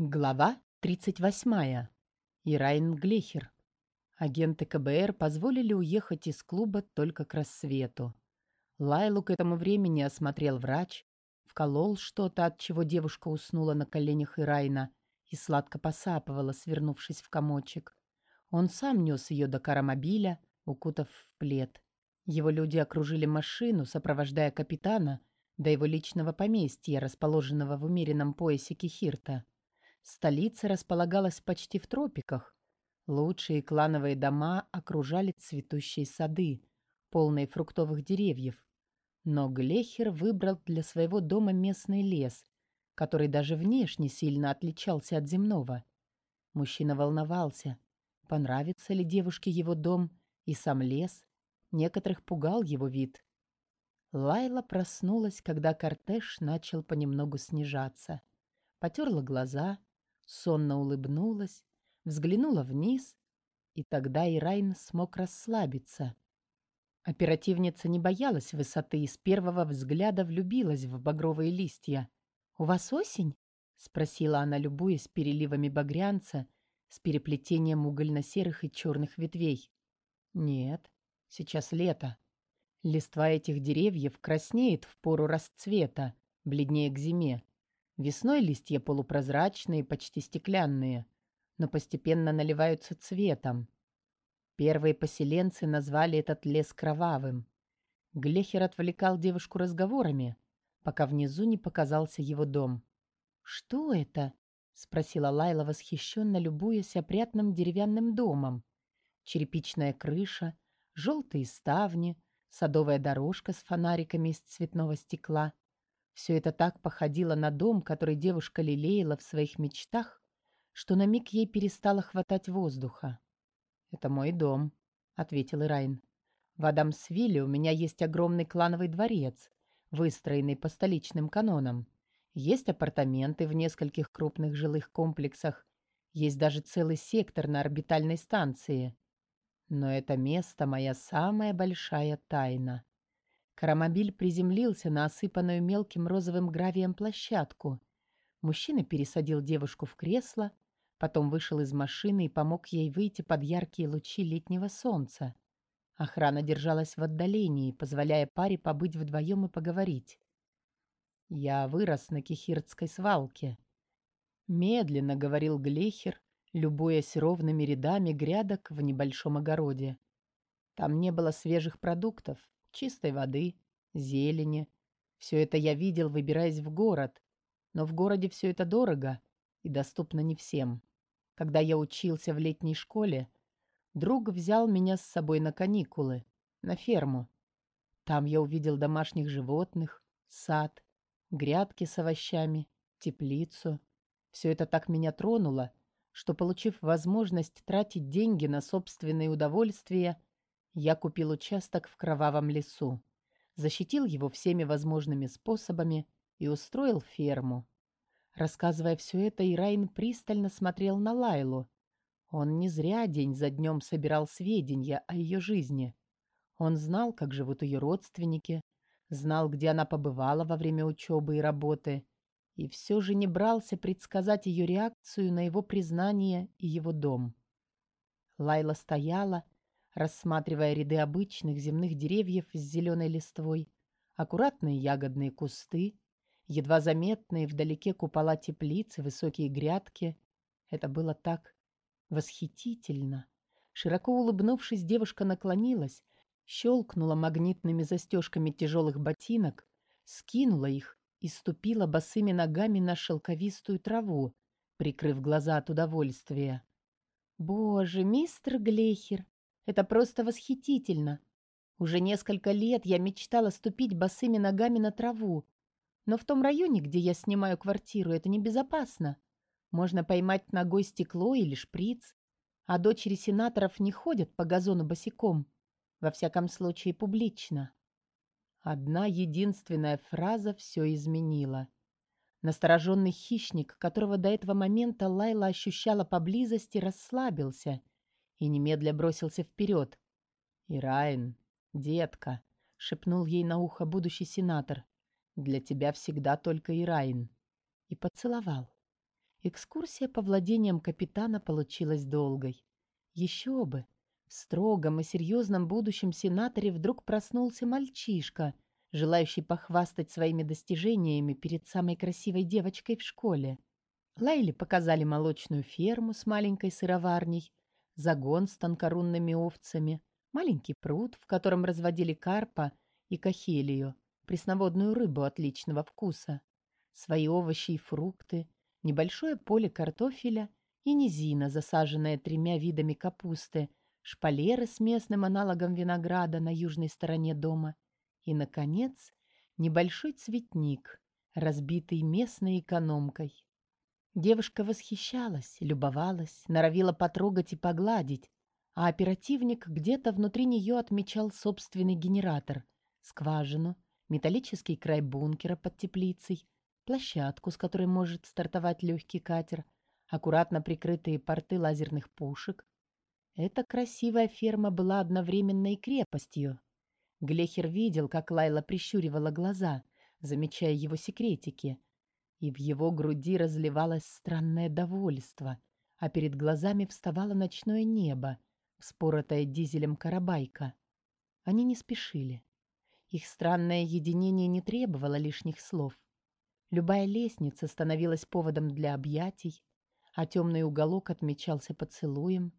Глава 38. Ирайн Глехер. Агенты КБР позволили уехать из клуба только к рассвету. Лайлу к этому времени осмотрел врач, вколол что-то, от чего девушка уснула на коленях Ирайна и сладко посапывала, свернувшись в комочек. Он сам нес ее до карамобиля, укутав в плед. Его люди окружили машину, сопровождая капитана до его личного поместья, расположенного в умеренном поясе Кихирта. Столица располагалась почти в тропиках. Лучшие клановые дома окружали цветущие сады, полные фруктовых деревьев. Но Глехер выбрал для своего дома местный лес, который даже внешне сильно отличался от земного. Мужчина волновался, понравится ли девушке его дом и сам лес. Некоторых пугал его вид. Лайла проснулась, когда кортеж начал понемногу снижаться. Потерла глаза, сонно улыбнулась, взглянула вниз, и тогда Ирайн смог расслабиться. Оперативница не боялась высоты и с первого взгляда влюбилась в багровые листья. «У вас осень?» — спросила она, любуясь переливами багрянца с переплетением угольно-серых и черных ветвей. «Нет, сейчас лето. Листва этих деревьев краснеет в пору расцвета, бледнее к зиме. Весной листья полупрозрачные, почти стеклянные, но постепенно наливаются цветом. Первые поселенцы назвали этот лес кровавым. Глехер отвлекал девушку разговорами, пока внизу не показался его дом. «Что это?» — спросила Лайла, восхищенно любуясь опрятным деревянным домом. Черепичная крыша, желтые ставни, садовая дорожка с фонариками из цветного стекла — все это так походило на дом, который девушка лелеяла в своих мечтах, что на миг ей перестало хватать воздуха. «Это мой дом», — ответил Ирайн. «В Адамсвилле у меня есть огромный клановый дворец, выстроенный по столичным канонам. Есть апартаменты в нескольких крупных жилых комплексах, есть даже целый сектор на орбитальной станции. Но это место — моя самая большая тайна. Карамобиль приземлился на осыпанную мелким розовым гравием площадку. Мужчина пересадил девушку в кресло, потом вышел из машины и помог ей выйти под яркие лучи летнего солнца. Охрана держалась в отдалении, позволяя паре побыть вдвоем и поговорить. «Я вырос на Кихиртской свалке», — медленно говорил Глехер, любуясь ровными рядами грядок в небольшом огороде. Там не было свежих продуктов, чистой воды, зелени. Все это я видел, выбираясь в город. Но в городе все это дорого и доступно не всем. Когда я учился в летней школе, друг взял меня с собой на каникулы, на ферму. Там я увидел домашних животных, сад, грядки с овощами, теплицу. Все это так меня тронуло, что, получив возможность тратить деньги на собственные удовольствия, я купил участок в кровавом лесу, защитил его всеми возможными способами и устроил ферму. Рассказывая все это, Ирайн пристально смотрел на Лайлу. Он не зря день за днем собирал сведения о ее жизни. Он знал, как живут ее родственники, знал, где она побывала во время учебы и работы, и все же не брался предсказать ее реакцию на его признание и его дом. Лайла стояла, рассматривая ряды обычных земных деревьев с зеленой листвой, аккуратные ягодные кусты, едва заметные вдалеке купола теплицы, высокие грядки. Это было так восхитительно. Широко улыбнувшись, девушка наклонилась, щелкнула магнитными застежками тяжелых ботинок, скинула их и ступила босыми ногами на шелковистую траву, прикрыв глаза от удовольствия. «Боже, мистер Глейхер, это просто восхитительно. Уже несколько лет я мечтала ступить босыми ногами на траву. Но в том районе, где я снимаю квартиру, это небезопасно. Можно поймать ногой стекло или шприц. А дочери сенаторов не ходят по газону босиком. Во всяком случае, публично. Одна единственная фраза все изменила. Настороженный хищник, которого до этого момента Лайла ощущала поблизости, расслабился и немедля бросился вперед. «Ираин, детка», — шепнул ей на ухо будущий сенатор, — «для тебя всегда только Ираин». И поцеловал. Экскурсия по владениям капитана получилась долгой. Еще бы! В строгом и серьезном будущем сенаторе вдруг проснулся мальчишка, желающий похвастать своими достижениями перед самой красивой девочкой в школе. Лайле показали молочную ферму с маленькой сыроварней, загон с тонкорунными овцами, маленький пруд, в котором разводили карпа и кахелию, пресноводную рыбу отличного вкуса, свои овощи и фрукты, небольшое поле картофеля и низина, засаженная тремя видами капусты, шпалеры с местным аналогом винограда на южной стороне дома и, наконец, небольшой цветник, разбитый местной экономкой. Девушка восхищалась, любовалась, норовила потрогать и погладить, а оперативник где-то внутри нее отмечал собственный генератор, скважину, металлический край бункера под теплицей, площадку, с которой может стартовать легкий катер, аккуратно прикрытые порты лазерных пушек. Эта красивая ферма была одновременно и крепостью. Глехер видел, как Лайла прищуривала глаза, замечая его секретики, и в его груди разливалось странное довольство, а перед глазами вставало ночное небо, вспоротое дизелем карабайка. Они не спешили. Их странное единение не требовало лишних слов. Любая лестница становилась поводом для объятий, а темный уголок отмечался поцелуем.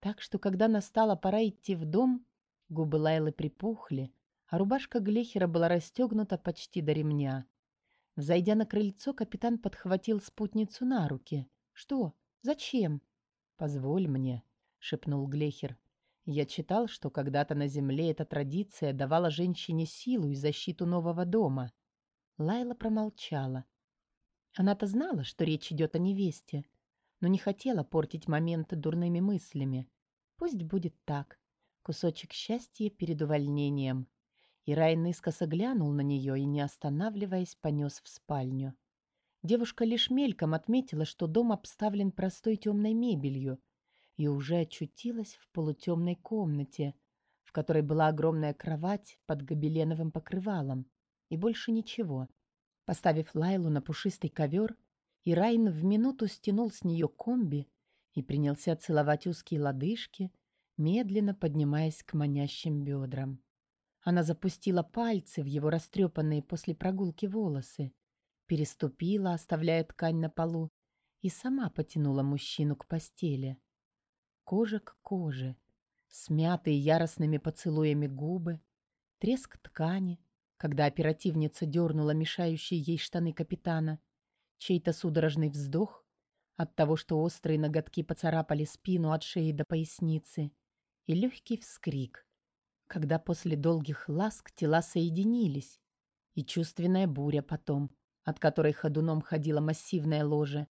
Так что, когда настала пора идти в дом, губы Лайлы припухли, а рубашка Глехера была расстегнута почти до ремня. Взойдя на крыльцо, капитан подхватил спутницу на руки. «Что? Зачем?» «Позволь мне», — шепнул Глехер. Я читал, что когда-то на земле эта традиция давала женщине силу и защиту нового дома. Лайла промолчала. Она-то знала, что речь идет о невесте, но не хотела портить момент дурными мыслями. Пусть будет так. Кусочек счастья перед увольнением. И Райан искоса глянул на нее и, не останавливаясь, понес в спальню. Девушка лишь мельком отметила, что дом обставлен простой темной мебелью, и уже очутилась в полутемной комнате, в которой была огромная кровать под гобеленовым покрывалом, и больше ничего. Поставив Лайлу на пушистый ковер, Ирайн в минуту стянул с нее комби и принялся целовать узкие лодыжки, медленно поднимаясь к манящим бедрам. Она запустила пальцы в его растрепанные после прогулки волосы, переступила, оставляя ткань на полу, и сама потянула мужчину к постели. Кожа к коже, смятые яростными поцелуями губы, треск ткани, когда оперативница дернула мешающие ей штаны капитана, чей-то судорожный вздох от того, что острые ноготки поцарапали спину от шеи до поясницы, и легкий вскрик, когда после долгих ласк тела соединились, и чувственная буря потом, от которой ходуном ходила массивная ложа.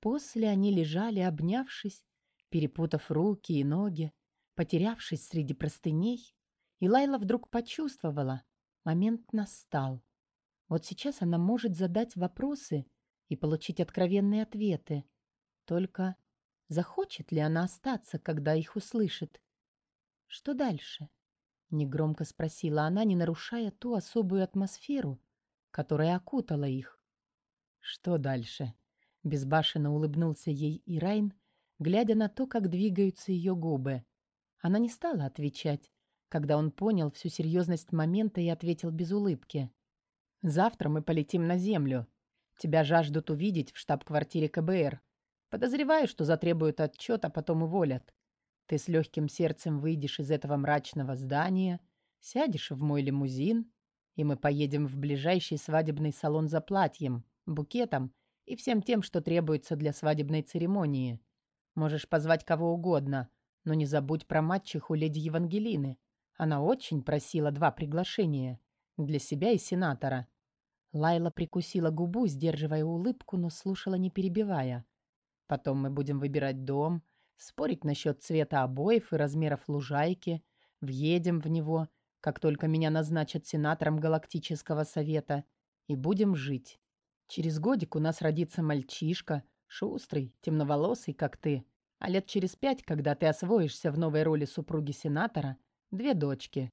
После они лежали, обнявшись, перепутав руки и ноги, потерявшись среди простыней, и Лайла вдруг почувствовала, момент настал. Вот сейчас она может задать вопросы и получить откровенные ответы. Только захочет ли она остаться, когда их услышит? Что дальше? Негромко спросила она, не нарушая ту особую атмосферу, которая окутала их. Что дальше? Безбашенно улыбнулся ей Ирайн, глядя на то, как двигаются ее губы. Она не стала отвечать, когда он понял всю серьезность момента и ответил без улыбки. «Завтра мы полетим на Землю. Тебя жаждут увидеть в штаб-квартире КБР. Подозреваю, что затребуют отчет, а потом уволят. Ты с легким сердцем выйдешь из этого мрачного здания, сядешь в мой лимузин, и мы поедем в ближайший свадебный салон за платьем, букетом и всем тем, что требуется для свадебной церемонии. Можешь позвать кого угодно, но не забудь про матчиху леди Евангелины. Она очень просила два приглашения. Для себя и сенатора. Лайла прикусила губу, сдерживая улыбку, но слушала, не перебивая. Потом мы будем выбирать дом, спорить насчет цвета обоев и размеров лужайки, въедем в него, как только меня назначат сенатором Галактического совета, и будем жить. Через годик у нас родится мальчишка, Шустрый, темноволосый, как ты. А лет через пять, когда ты освоишься в новой роли супруги сенатора, две дочки.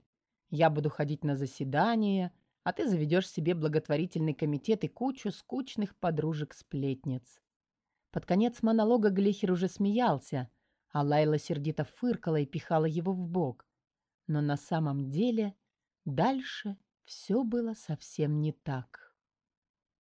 Я буду ходить на заседания, а ты заведешь себе благотворительный комитет и кучу скучных подружек-сплетниц. Под конец монолога Глехер уже смеялся, а Лайла сердито фыркала и пихала его в бок. Но на самом деле дальше все было совсем не так.